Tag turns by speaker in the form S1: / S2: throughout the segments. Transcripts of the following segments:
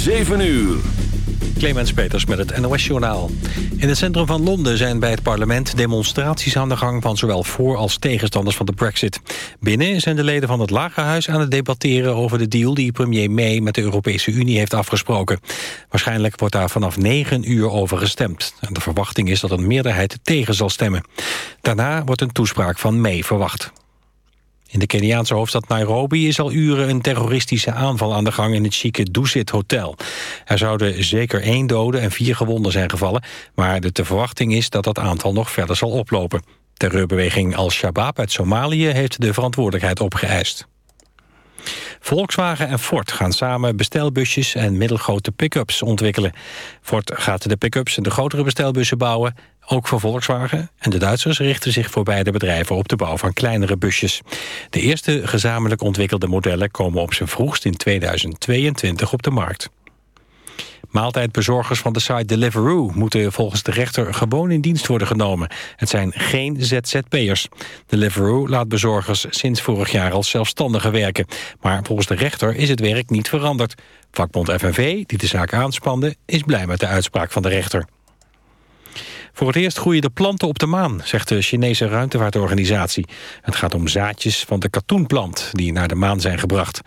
S1: 7 uur.
S2: Clemens Peters met het NOS-journaal. In het centrum van Londen zijn bij het parlement demonstraties aan de gang... van zowel voor- als tegenstanders van de brexit. Binnen zijn de leden van het Lagerhuis aan het debatteren... over de deal die premier May met de Europese Unie heeft afgesproken. Waarschijnlijk wordt daar vanaf 9 uur over gestemd. En de verwachting is dat een meerderheid tegen zal stemmen. Daarna wordt een toespraak van May verwacht. In de Keniaanse hoofdstad Nairobi is al uren een terroristische aanval aan de gang in het chique Dusit Hotel. Er zouden zeker één dode en vier gewonden zijn gevallen, maar de te verwachting is dat dat aantal nog verder zal oplopen. Terreurbeweging Al-Shabaab uit Somalië heeft de verantwoordelijkheid opgeëist. Volkswagen en Ford gaan samen bestelbusjes en middelgrote pick-ups ontwikkelen. Ford gaat de pick-ups en de grotere bestelbussen bouwen, ook voor Volkswagen. En de Duitsers richten zich voor beide bedrijven op de bouw van kleinere busjes. De eerste gezamenlijk ontwikkelde modellen komen op zijn vroegst in 2022 op de markt. Maaltijdbezorgers van de site Deliveroo moeten volgens de rechter gewoon in dienst worden genomen. Het zijn geen ZZP'ers. Deliveroo laat bezorgers sinds vorig jaar al zelfstandigen werken. Maar volgens de rechter is het werk niet veranderd. Vakbond FNV, die de zaak aanspande, is blij met de uitspraak van de rechter. Voor het eerst groeien de planten op de maan, zegt de Chinese ruimtevaartorganisatie. Het gaat om zaadjes van de katoenplant die naar de maan zijn gebracht.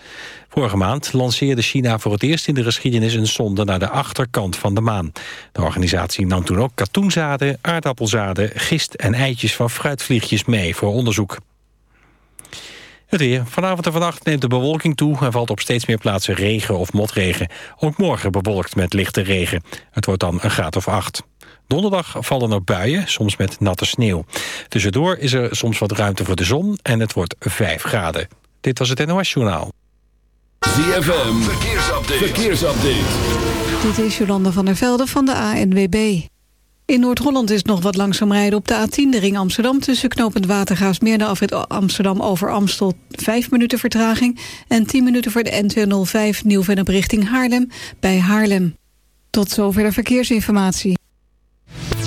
S2: Vorige maand lanceerde China voor het eerst in de geschiedenis een sonde naar de achterkant van de maan. De organisatie nam toen ook katoenzaden, aardappelzaden, gist en eitjes van fruitvliegjes mee voor onderzoek. Het weer. Vanavond en vannacht neemt de bewolking toe... en valt op steeds meer plaatsen regen of motregen. Ook morgen bewolkt met lichte regen. Het wordt dan een graad of acht. Donderdag vallen er buien, soms met natte sneeuw. Tussendoor is er soms wat ruimte voor de zon en het wordt 5 graden. Dit was het NOS Journaal.
S1: ZFM, verkeersupdate. verkeersupdate.
S3: Dit is Jolanda van der Velde van de ANWB. In Noord-Holland is nog wat langzaam rijden op de A10, de ring Amsterdam... tussen knooppunt Watergaasmeer en afrit Amsterdam over Amstel... 5 minuten vertraging en 10 minuten voor de N205 Nieuw-Vennep richting Haarlem... bij Haarlem. Tot zover de verkeersinformatie.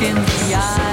S4: look in the
S1: eye.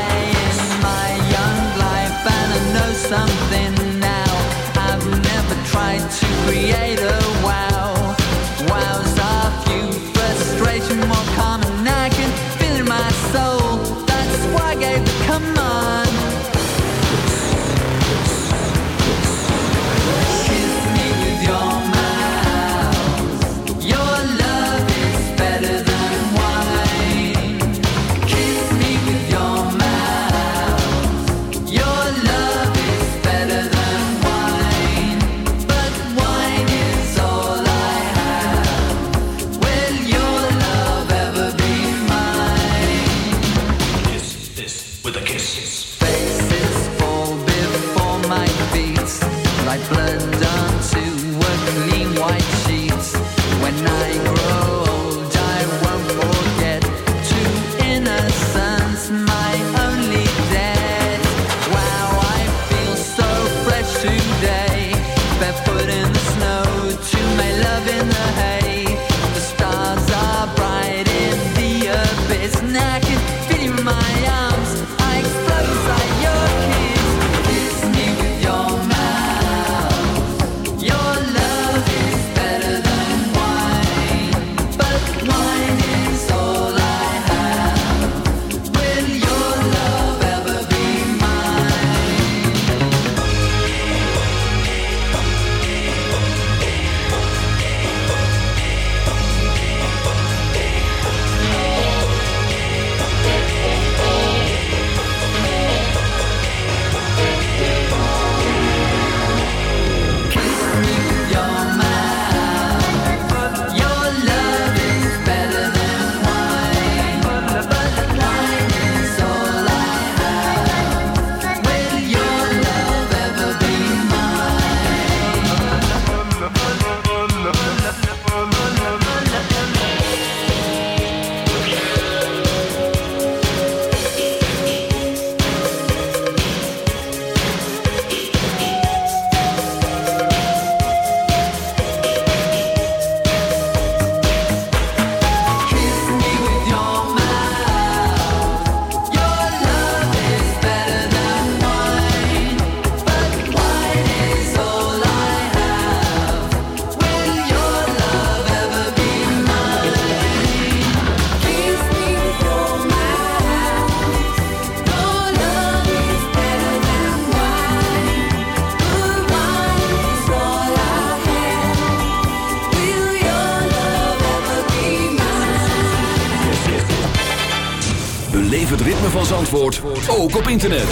S1: op internet.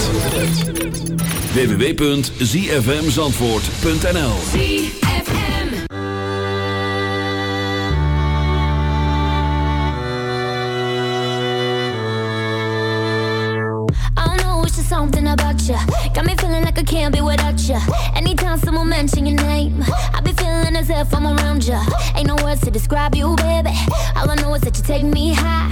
S1: www.zfmzandvoort.nl
S5: Something about you got me feeling like I can't be without you. Anytime someone mention your name, I be feeling as if I'm around you. Ain't no words to describe you, baby. All I know is that you take me high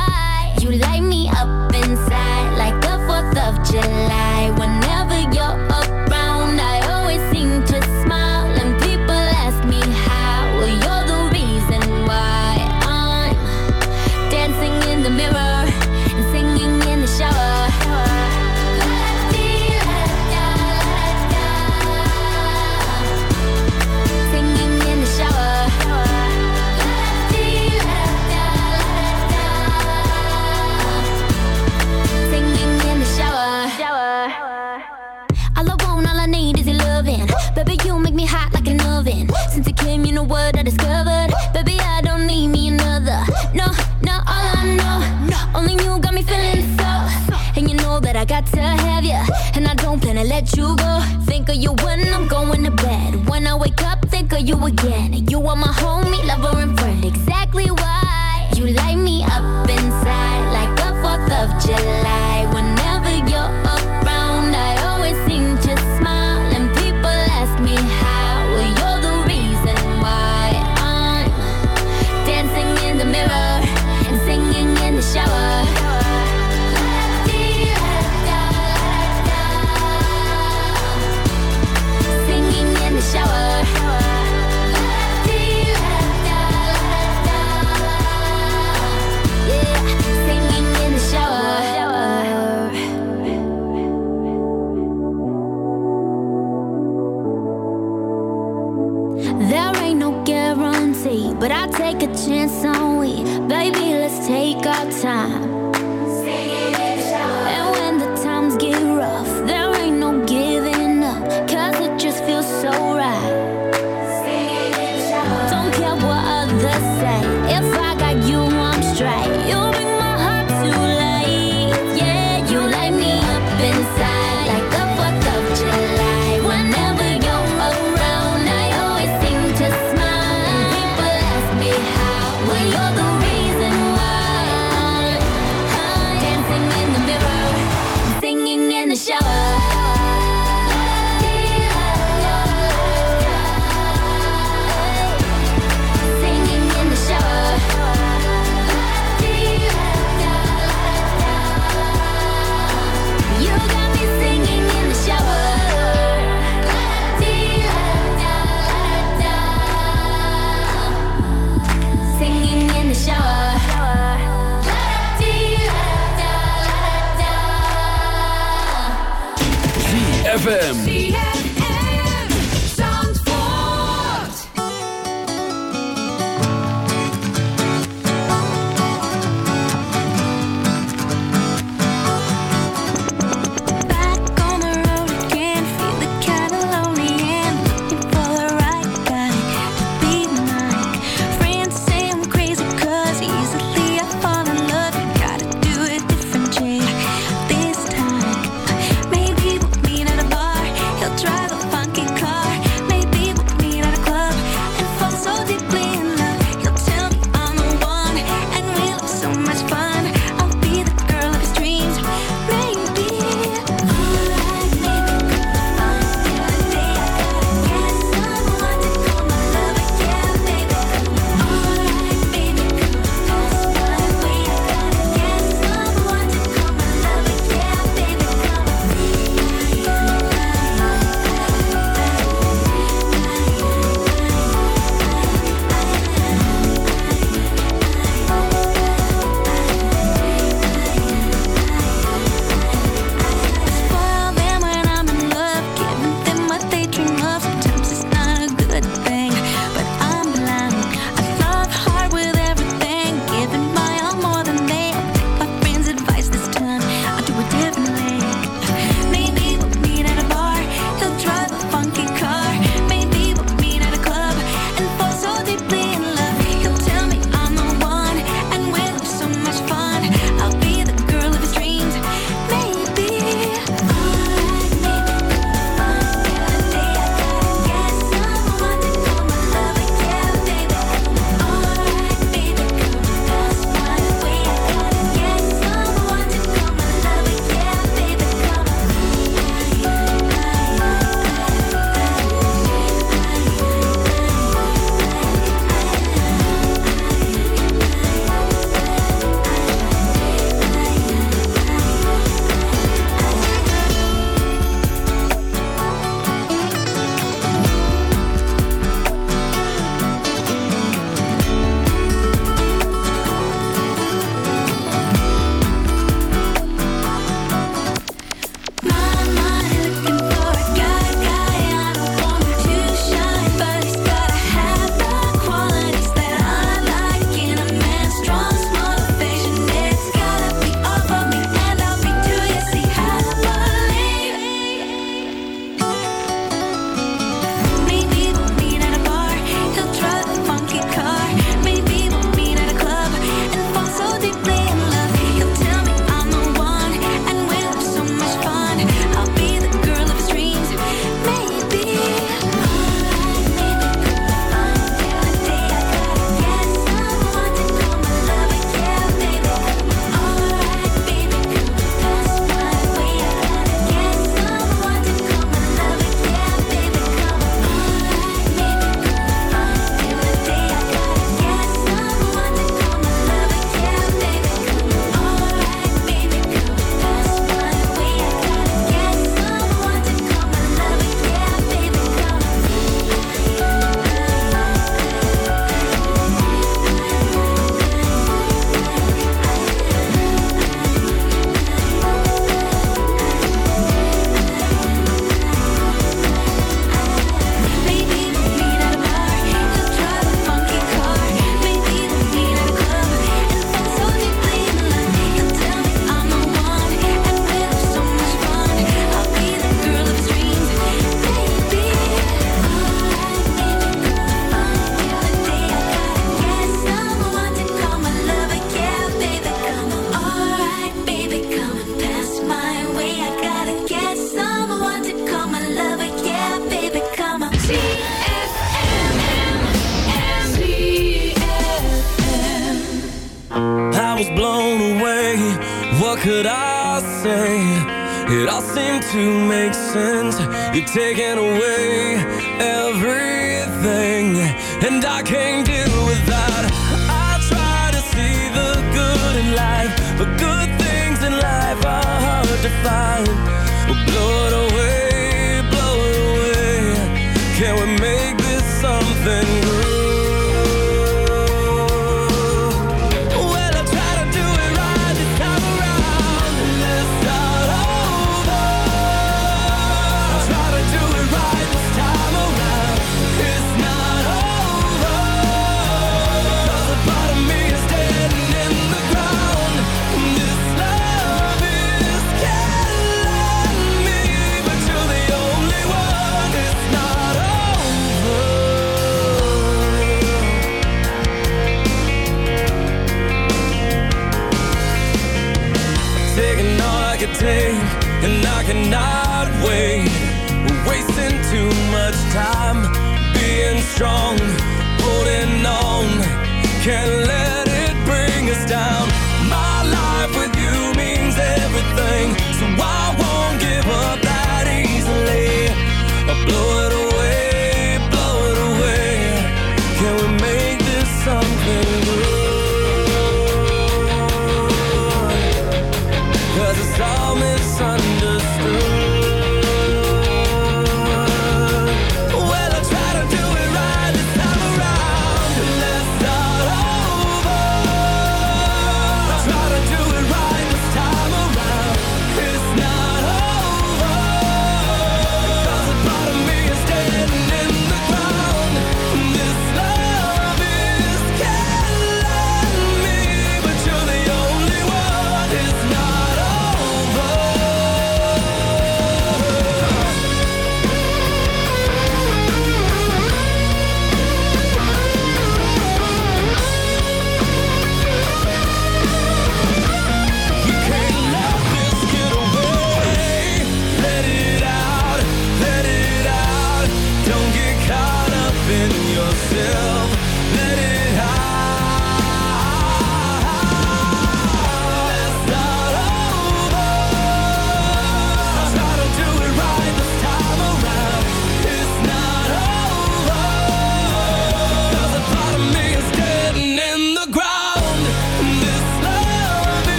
S5: a I discovered. Baby, I don't need me another. No, not all I know. Only you got me feeling so. And you know that I got to have you. And I don't plan to let you go. Think of you when I'm going to bed. When I wake up, think of you again. You are my homie, lover, and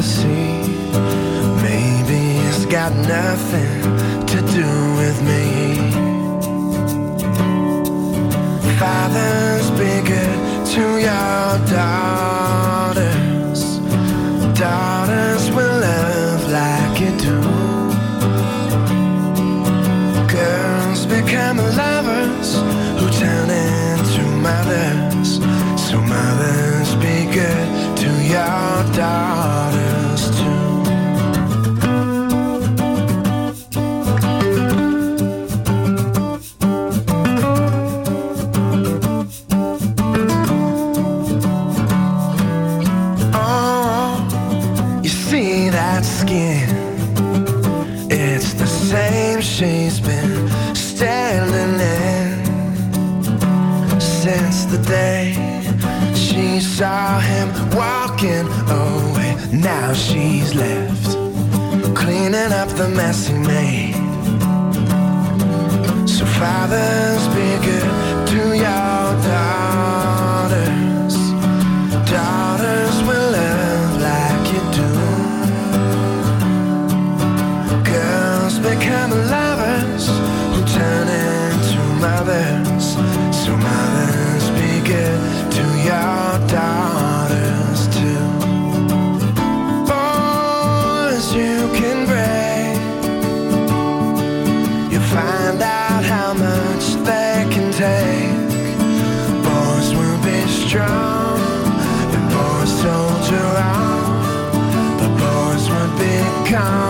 S5: to
S6: see.
S7: Maybe it's got nothing to do with me. Fathers, be good to your dog. now she's left cleaning up the mess he made. So fathers, be good.
S8: down.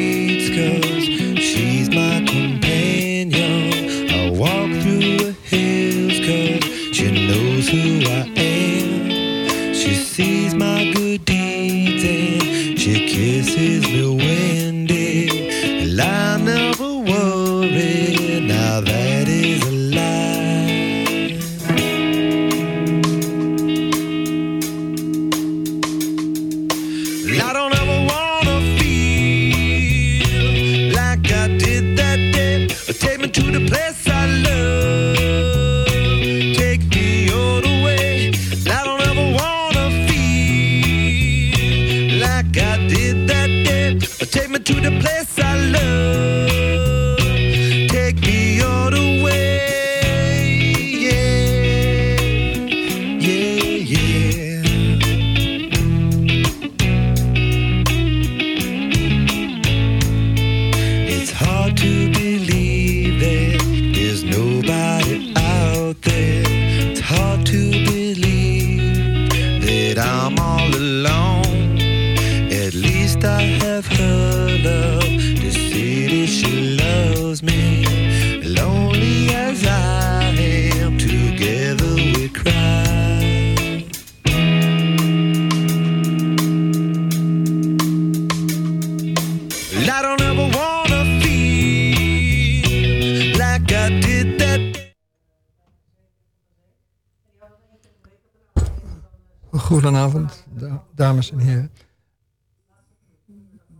S9: dames en heren.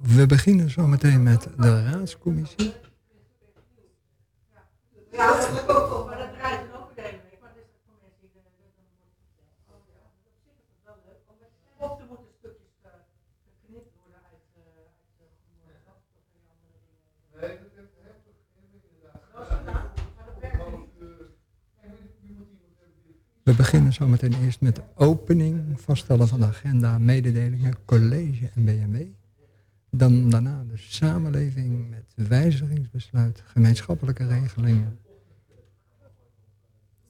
S9: We beginnen zo meteen met de raadscommissie.
S10: We beginnen zometeen eerst met de opening, vaststellen van de agenda, mededelingen, college en BMW. Dan daarna de samenleving met wijzigingsbesluit, gemeenschappelijke regelingen,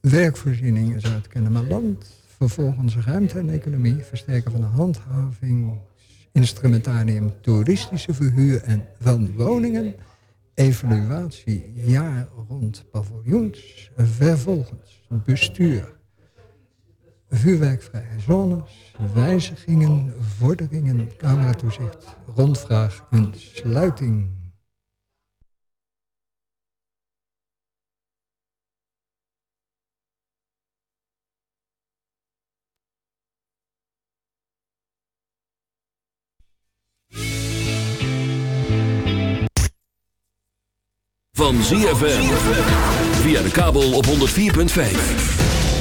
S10: werkvoorziening in Zuid-Kennemerland. Vervolgens ruimte en economie, versterken van de handhaving, instrumentarium toeristische verhuur en van woningen. Evaluatie jaar rond paviljoens. Vervolgens bestuur. Vuurwerkvrije zones, wijzigingen, vorderingen, cameratoezicht, rondvraag en sluiting.
S11: Van ZFM. Via de kabel op 104.5.